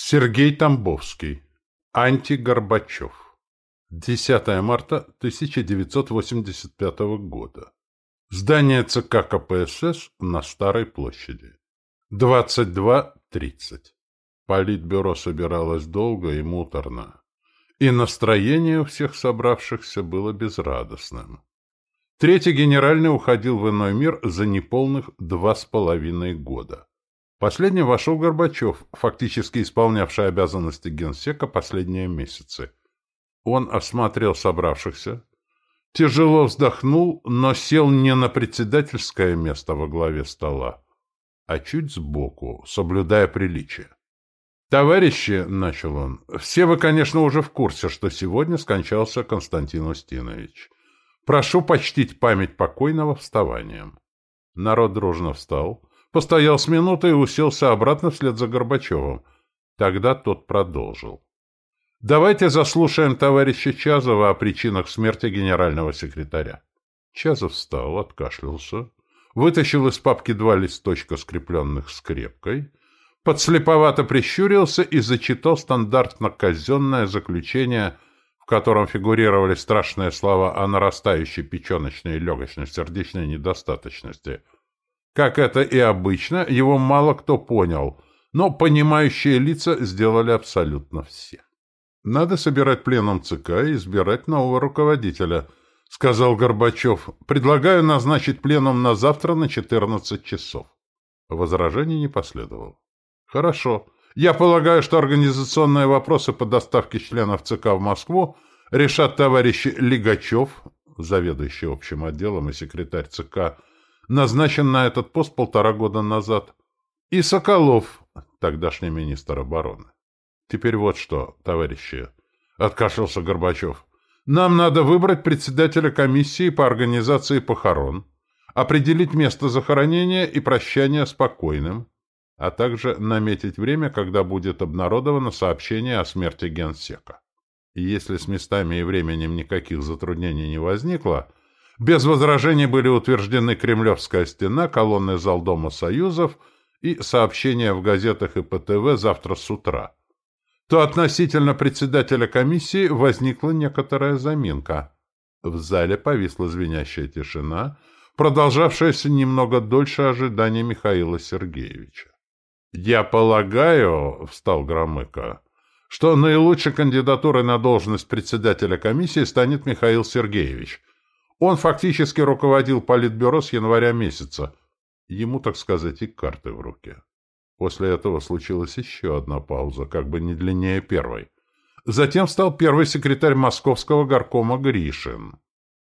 Сергей Тамбовский. Антигорбачев. 10 марта 1985 года. Здание ЦК КПСС на Старой площади. 22.30. Политбюро собиралось долго и муторно. И настроение у всех собравшихся было безрадостным. Третий генеральный уходил в иной мир за неполных два с половиной года. Последним вошел Горбачев, фактически исполнявший обязанности генсека последние месяцы. Он осмотрел собравшихся, тяжело вздохнул, но сел не на председательское место во главе стола, а чуть сбоку, соблюдая приличие. «Товарищи», — начал он, — «все вы, конечно, уже в курсе, что сегодня скончался Константин Устинович. Прошу почтить память покойного вставанием». Народ дружно встал, постоял с минутой и уселся обратно вслед за Горбачевым. Тогда тот продолжил. Давайте заслушаем товарища Чазова о причинах смерти генерального секретаря. Чазов встал, откашлялся, вытащил из папки два листочка, скрепленных скрепкой, подслеповато прищурился и зачитал стандартно-казенное заключение, в котором фигурировали страшные слова о нарастающей печеночной и легочно-сердечной недостаточности – как это и обычно, его мало кто понял, но понимающие лица сделали абсолютно все. «Надо собирать пленум ЦК и избирать нового руководителя», — сказал Горбачев. «Предлагаю назначить пленум на завтра на 14 часов». Возражений не последовало. «Хорошо. Я полагаю, что организационные вопросы по доставке членов ЦК в Москву решат товарищи Лигачев, заведующий общим отделом и секретарь ЦК, назначен на этот пост полтора года назад, и Соколов, тогдашний министр обороны. Теперь вот что, товарищи, — откашлялся Горбачев, — нам надо выбрать председателя комиссии по организации похорон, определить место захоронения и прощания спокойным, а также наметить время, когда будет обнародовано сообщение о смерти генсека. И если с местами и временем никаких затруднений не возникло, без возражений были утверждены Кремлевская стена, колонны зал Дома Союзов и сообщения в газетах и по ТВ завтра с утра. То относительно председателя комиссии возникла некоторая заминка. В зале повисла звенящая тишина, продолжавшаяся немного дольше ожидания Михаила Сергеевича. «Я полагаю, — встал Громыко, — что наилучшей кандидатурой на должность председателя комиссии станет Михаил Сергеевич, он фактически руководил политбюро с января месяца. Ему, так сказать, и карты в руке. После этого случилась еще одна пауза, как бы не длиннее первой. Затем стал первый секретарь московского горкома Гришин.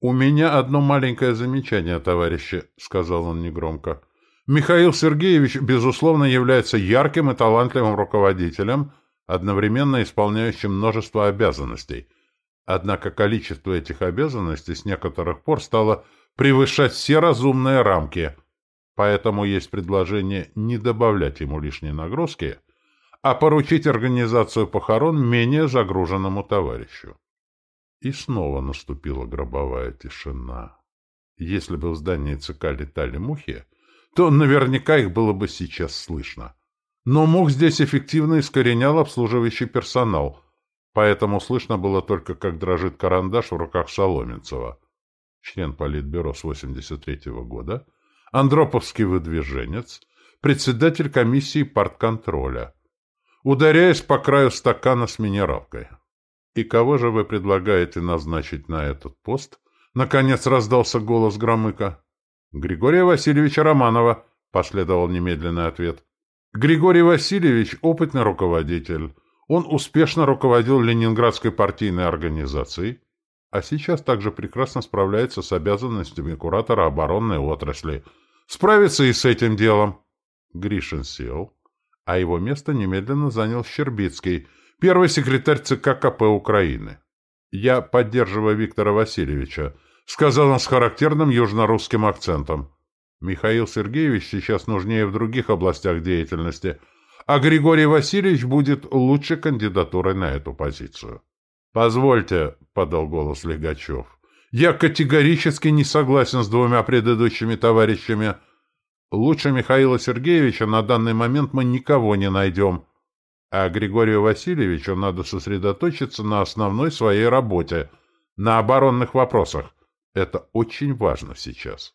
«У меня одно маленькое замечание, товарищи», — сказал он негромко. «Михаил Сергеевич, безусловно, является ярким и талантливым руководителем, одновременно исполняющим множество обязанностей — Однако количество этих обязанностей с некоторых пор стало превышать все разумные рамки, поэтому есть предложение не добавлять ему лишние нагрузки, а поручить организацию похорон менее загруженному товарищу. И снова наступила гробовая тишина. Если бы в здании ЦК летали мухи, то наверняка их было бы сейчас слышно. Но мух здесь эффективно искоренял обслуживающий персонал — Поэтому слышно было только, как дрожит карандаш в руках Соломенцева. Член Политбюро с 83-го года, Андроповский выдвиженец, председатель комиссии партконтроля, ударяясь по краю стакана с минералкой. «И кого же вы предлагаете назначить на этот пост?» Наконец раздался голос Громыка. «Григория Васильевича Романова», — последовал немедленный ответ. «Григорий Васильевич — опытный руководитель, он успешно руководил Ленинградской партийной организацией, а сейчас также прекрасно справляется с обязанностями куратора оборонной отрасли. Справится и с этим делом. Гришин сел, а его место немедленно занял Щербицкий, первый секретарь ЦК КП Украины. «Я поддерживаю Виктора Васильевича», — сказал он с характерным южнорусским акцентом. «Михаил Сергеевич сейчас нужнее в других областях деятельности», — а Григорий Васильевич будет лучшей кандидатурой на эту позицию. «Позвольте», — подал голос Легачев, — «я категорически не согласен с двумя предыдущими товарищами. Лучше Михаила Сергеевича на данный момент мы никого не найдем. А Григорию Васильевичу надо сосредоточиться на основной своей работе, на оборонных вопросах. Это очень важно сейчас.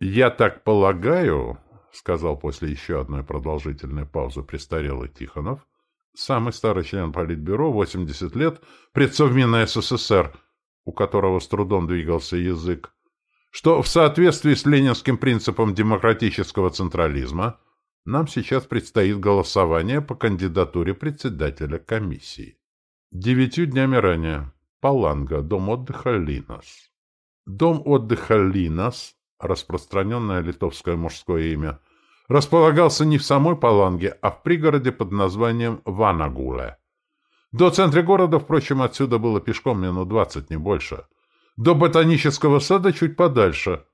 «Я так полагаю», — сказал после еще одной продолжительной паузы престарелый Тихонов, самый старый член Политбюро, 80 лет, предсовмина СССР, у которого с трудом двигался язык, что в соответствии с ленинским принципом демократического централизма нам сейчас предстоит голосование по кандидатуре председателя комиссии. Девятью днями ранее. Паланга, дом отдыха Линос. Дом отдыха Линос, распространенное литовское мужское имя, располагался не в самой Паланге, а в пригороде под названием Ванагуле. До центра города, впрочем, отсюда было пешком минут двадцать, не больше. До ботанического сада чуть подальше.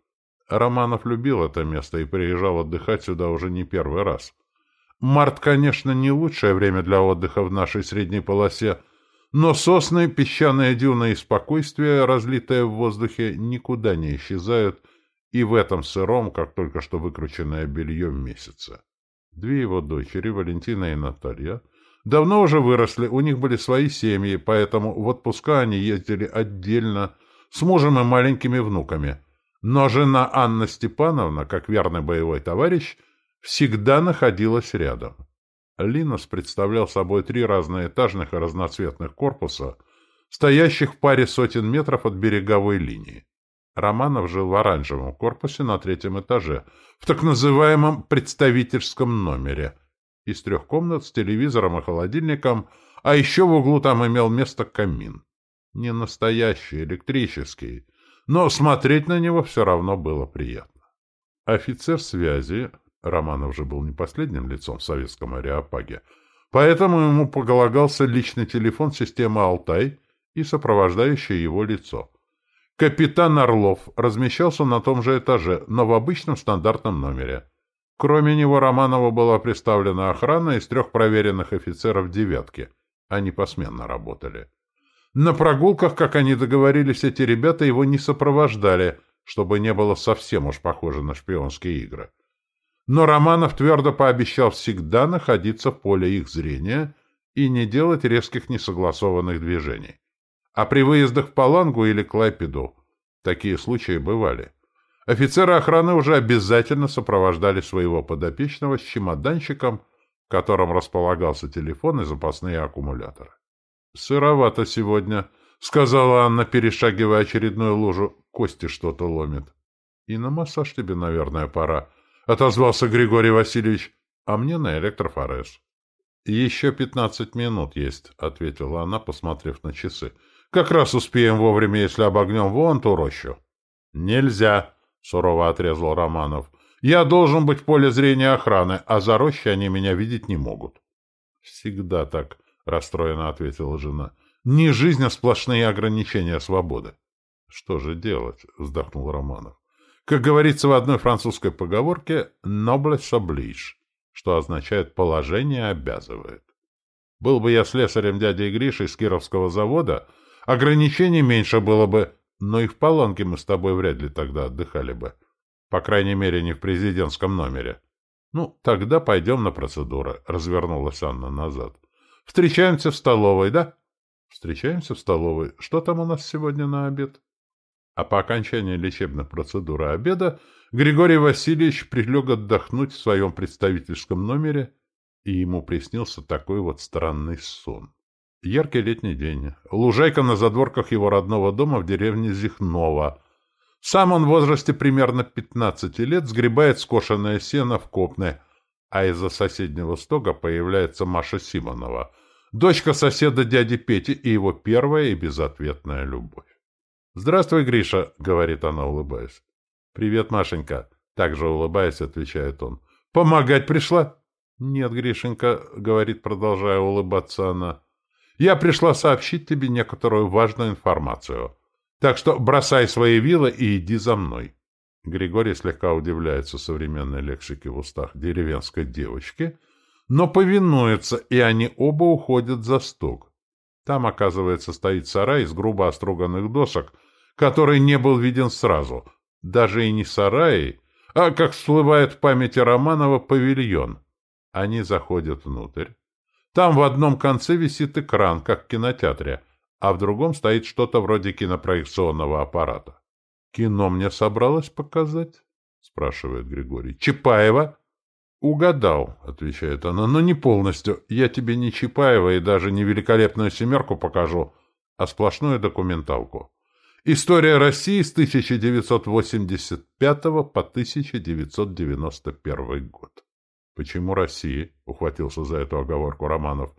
Романов любил это место и приезжал отдыхать сюда уже не первый раз. Март, конечно, не лучшее время для отдыха в нашей средней полосе, но сосны, песчаные дюны и спокойствие, разлитое в воздухе, никуда не исчезают – и в этом сыром, как только что выкрученное белье месяце. Две его дочери, Валентина и Наталья, давно уже выросли, у них были свои семьи, поэтому в отпуска они ездили отдельно, с мужем и маленькими внуками. Но жена Анна Степановна, как верный боевой товарищ, всегда находилась рядом. Линос представлял собой три разноэтажных и разноцветных корпуса, стоящих в паре сотен метров от береговой линии. Романов жил в оранжевом корпусе на третьем этаже, в так называемом представительском номере, из трех комнат с телевизором и холодильником, а еще в углу там имел место камин. Не настоящий, электрический, но смотреть на него все равно было приятно. Офицер связи, Романов же был не последним лицом в советском ареопаге, поэтому ему полагался личный телефон системы «Алтай» и сопровождающее его лицо — Капитан Орлов размещался на том же этаже, но в обычном стандартном номере. Кроме него Романова была представлена охрана из трех проверенных офицеров «девятки». Они посменно работали. На прогулках, как они договорились, эти ребята его не сопровождали, чтобы не было совсем уж похоже на шпионские игры. Но Романов твердо пообещал всегда находиться в поле их зрения и не делать резких несогласованных движений. А при выездах в Палангу или Клайпеду такие случаи бывали. Офицеры охраны уже обязательно сопровождали своего подопечного с чемоданчиком, в котором располагался телефон и запасные аккумуляторы. «Сыровато сегодня», — сказала Анна, перешагивая очередную лужу. «Кости что-то ломит». «И на массаж тебе, наверное, пора», — отозвался Григорий Васильевич. «А мне на электрофорез». «Еще пятнадцать минут есть», — ответила она, посмотрев на часы. Как раз успеем вовремя, если обогнем вон ту рощу. — Нельзя, — сурово отрезал Романов. — Я должен быть в поле зрения охраны, а за рощей они меня видеть не могут. — Всегда так, — расстроенно ответила жена. — Не жизнь, а сплошные ограничения свободы. — Что же делать? — вздохнул Романов. — Как говорится в одной французской поговорке, «noblesse oblige», что означает «положение обязывает». Был бы я слесарем дяди Гриши из Кировского завода, — Ограничений меньше было бы, но и в Полонке мы с тобой вряд ли тогда отдыхали бы. По крайней мере, не в президентском номере. Ну, тогда пойдем на процедуры, — развернулась Анна назад. Встречаемся в столовой, да? Встречаемся в столовой. Что там у нас сегодня на обед? А по окончании лечебных процедур и обеда Григорий Васильевич прилег отдохнуть в своем представительском номере, и ему приснился такой вот странный сон. Яркий летний день. Лужайка на задворках его родного дома в деревне Зихново. Сам он в возрасте примерно 15 лет сгребает скошенное сено в копны, а из-за соседнего стога появляется Маша Симонова, дочка соседа дяди Пети и его первая и безответная любовь. «Здравствуй, Гриша», — говорит она, улыбаясь. «Привет, Машенька», — также улыбаясь, отвечает он. «Помогать пришла?» «Нет, Гришенька», — говорит, продолжая улыбаться она. Я пришла сообщить тебе некоторую важную информацию. Так что бросай свои вилы и иди за мной». Григорий слегка удивляется современной лексике в устах деревенской девочки, но повинуется, и они оба уходят за стук. Там, оказывается, стоит сарай из грубо оструганных досок, который не был виден сразу. Даже и не сарай, а, как всплывает в памяти Романова, павильон. Они заходят внутрь. Там в одном конце висит экран, как в кинотеатре, а в другом стоит что-то вроде кинопроекционного аппарата. «Кино мне собралось показать?» — спрашивает Григорий. «Чапаева?» «Угадал», — отвечает она, — «но не полностью. Я тебе не Чапаева и даже не великолепную семерку покажу, а сплошную документалку. История России с 1985 по 1991 год». «Почему России?» — ухватился за эту оговорку Романов.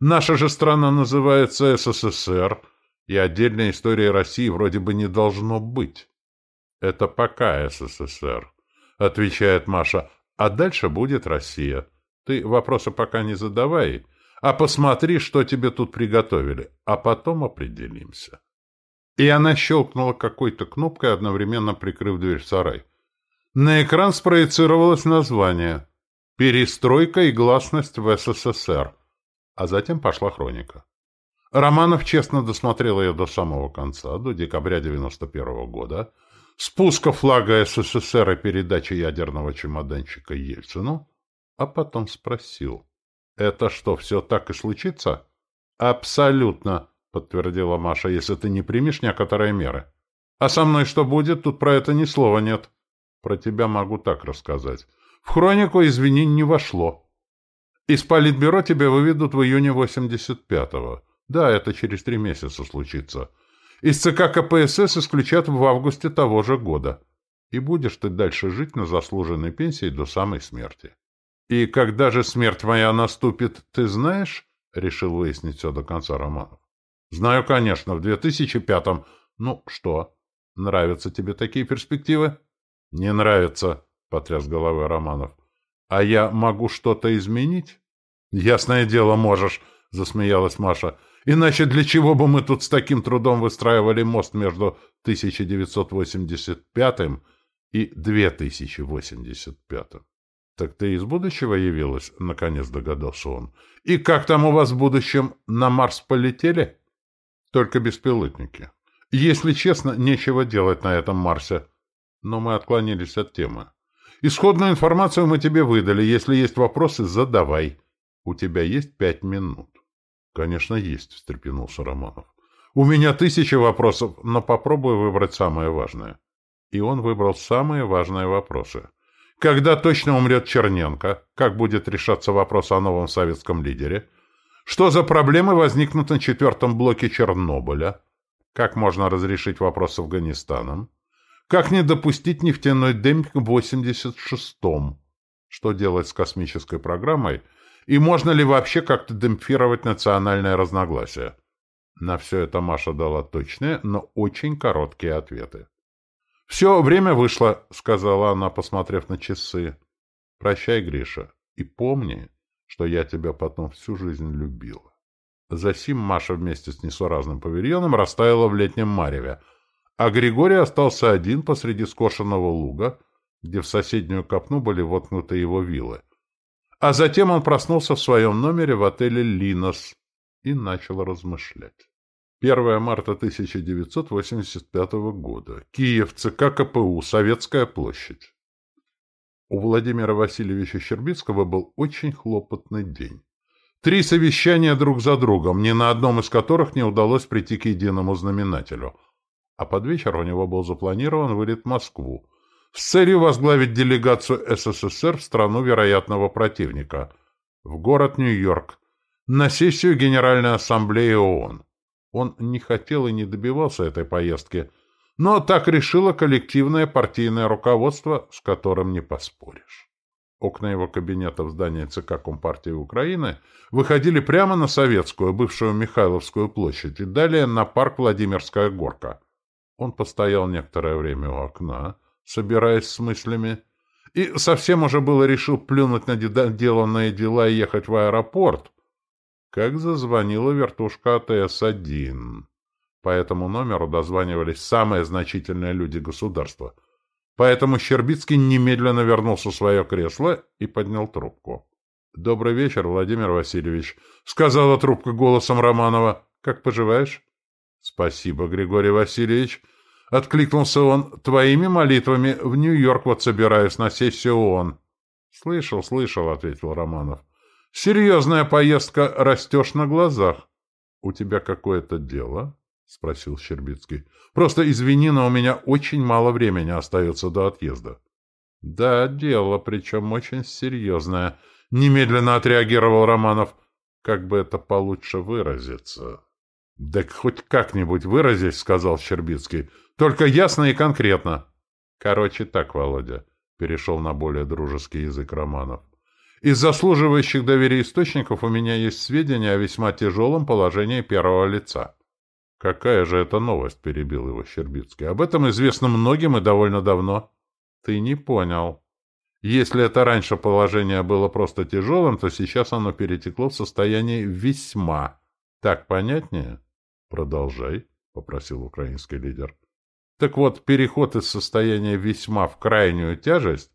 «Наша же страна называется СССР, и отдельной истории России вроде бы не должно быть». «Это пока СССР», — отвечает Маша, — «а дальше будет Россия. Ты вопросы пока не задавай, а посмотри, что тебе тут приготовили, а потом определимся». И она щелкнула какой-то кнопкой, одновременно прикрыв дверь в сарай. На экран спроецировалось название — Перестройка и гласность в СССР. А затем пошла хроника. Романов честно досмотрел ее до самого конца, до декабря 91 года, спуска флага СССР и передачи ядерного чемоданчика Ельцину, а потом спросил, «Это что, все так и случится?» «Абсолютно», — подтвердила Маша, «если ты не примешь некоторые меры». «А со мной что будет? Тут про это ни слова нет». «Про тебя могу так рассказать». В хронику извинений не вошло. Из политбюро тебя выведут в июне 85-го. Да, это через три месяца случится. Из ЦК КПСС исключат в августе того же года. И будешь ты дальше жить на заслуженной пенсии до самой смерти. И когда же смерть моя наступит, ты знаешь? Решил выяснить все до конца Романов. Знаю, конечно, в 2005-м. Ну, что? Нравятся тебе такие перспективы? Не нравятся потряс головой Романов. А я могу что-то изменить? Ясное дело, можешь, засмеялась Маша. Иначе для чего бы мы тут с таким трудом выстраивали мост между 1985 и 2085? Так ты из будущего явилась, наконец догадался он. И как там у вас в будущем на Марс полетели? Только беспилотники. Если честно, нечего делать на этом Марсе. Но мы отклонились от темы. Исходную информацию мы тебе выдали. Если есть вопросы, задавай. У тебя есть пять минут. Конечно, есть, встрепенулся Романов. У меня тысячи вопросов, но попробую выбрать самое важное. И он выбрал самые важные вопросы. Когда точно умрет Черненко? Как будет решаться вопрос о новом советском лидере? Что за проблемы возникнут на четвертом блоке Чернобыля? Как можно разрешить вопрос с Афганистаном? Как не допустить нефтяной демпинг в 86-м? Что делать с космической программой? И можно ли вообще как-то демпфировать национальное разногласие? На все это Маша дала точные, но очень короткие ответы. «Все, время вышло», — сказала она, посмотрев на часы. «Прощай, Гриша, и помни, что я тебя потом всю жизнь любила». Засим Маша вместе с несуразным павильоном растаяла в летнем мареве — а Григорий остался один посреди скошенного луга, где в соседнюю копну были воткнуты его вилы. А затем он проснулся в своем номере в отеле «Линос» и начал размышлять. 1 марта 1985 года. Киев, ЦК КПУ, Советская площадь. У Владимира Васильевича Щербицкого был очень хлопотный день. Три совещания друг за другом, ни на одном из которых не удалось прийти к единому знаменателю — а под вечер у него был запланирован вылет в Москву с целью возглавить делегацию СССР в страну вероятного противника, в город Нью-Йорк, на сессию Генеральной Ассамблеи ООН. Он не хотел и не добивался этой поездки, но так решило коллективное партийное руководство, с которым не поспоришь. Окна его кабинета в здании ЦК Компартии Украины выходили прямо на Советскую, бывшую Михайловскую площадь, и далее на парк Владимирская горка – он постоял некоторое время у окна, собираясь с мыслями, и совсем уже было решил плюнуть на деланные дела и ехать в аэропорт, как зазвонила вертушка АТС-1. По этому номеру дозванивались самые значительные люди государства. Поэтому Щербицкий немедленно вернулся в свое кресло и поднял трубку. «Добрый вечер, Владимир Васильевич», — сказала трубка голосом Романова. «Как поживаешь?» «Спасибо, Григорий Васильевич», — откликнулся он. «Твоими молитвами в Нью-Йорк вот собираюсь на сессию ООН». «Слышал, слышал», — ответил Романов. Серьезная поездка, растешь на глазах. — У тебя какое-то дело? — спросил Щербицкий. — Просто извини, но у меня очень мало времени остается до отъезда. — Да, дело, причем очень серьезное. Немедленно отреагировал Романов. Как бы это получше выразиться? — Да хоть как-нибудь выразись, — сказал Щербицкий. — Только ясно и конкретно. — Короче так, Володя, — перешел на более дружеский язык Романов. Из заслуживающих доверия источников у меня есть сведения о весьма тяжелом положении первого лица. «Какая же это новость?» — перебил его Щербицкий. «Об этом известно многим и довольно давно». «Ты не понял. Если это раньше положение было просто тяжелым, то сейчас оно перетекло в состояние весьма. Так понятнее?» «Продолжай», — попросил украинский лидер. «Так вот, переход из состояния весьма в крайнюю тяжесть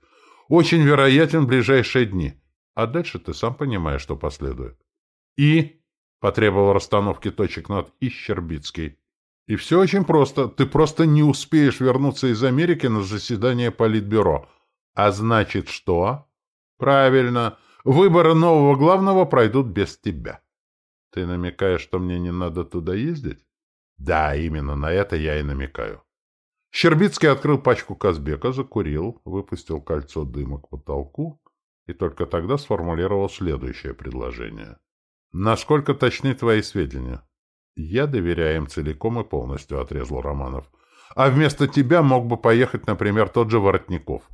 очень вероятен в ближайшие дни». А дальше ты сам понимаешь, что последует. И потребовал расстановки точек над «и». И все очень просто. Ты просто не успеешь вернуться из Америки на заседание Политбюро. А значит, что? Правильно. Выборы нового главного пройдут без тебя. Ты намекаешь, что мне не надо туда ездить? Да, именно на это я и намекаю. Щербицкий открыл пачку Казбека, закурил, выпустил кольцо дыма к потолку и только тогда сформулировал следующее предложение. «Насколько точны твои сведения?» «Я доверяю им целиком и полностью», — отрезал Романов. «А вместо тебя мог бы поехать, например, тот же Воротников.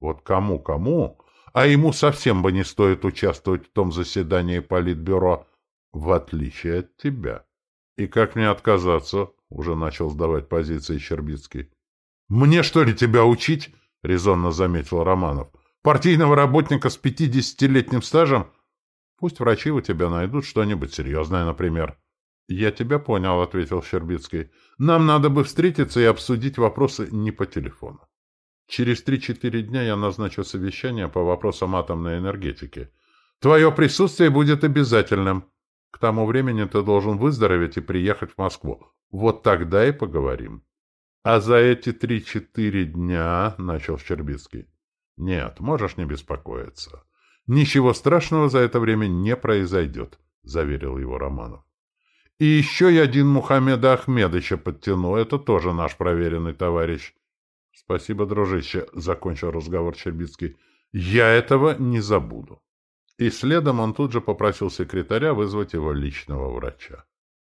Вот кому-кому, а ему совсем бы не стоит участвовать в том заседании Политбюро, в отличие от тебя». «И как мне отказаться?» — уже начал сдавать позиции Щербицкий. «Мне, что ли, тебя учить?» — резонно заметил Романов. Партийного работника с пятидесятилетним стажем? Пусть врачи у тебя найдут что-нибудь серьезное, например. — Я тебя понял, — ответил Щербицкий. — Нам надо бы встретиться и обсудить вопросы не по телефону. Через три-четыре дня я назначу совещание по вопросам атомной энергетики. Твое присутствие будет обязательным. К тому времени ты должен выздороветь и приехать в Москву. Вот тогда и поговорим. — А за эти три-четыре дня, — начал Щербицкий, «Нет, можешь не беспокоиться. Ничего страшного за это время не произойдет», — заверил его Романов. «И еще я один Мухаммеда Ахмедовича подтяну. Это тоже наш проверенный товарищ». «Спасибо, дружище», — закончил разговор Щербицкий. «Я этого не забуду». И следом он тут же попросил секретаря вызвать его личного врача.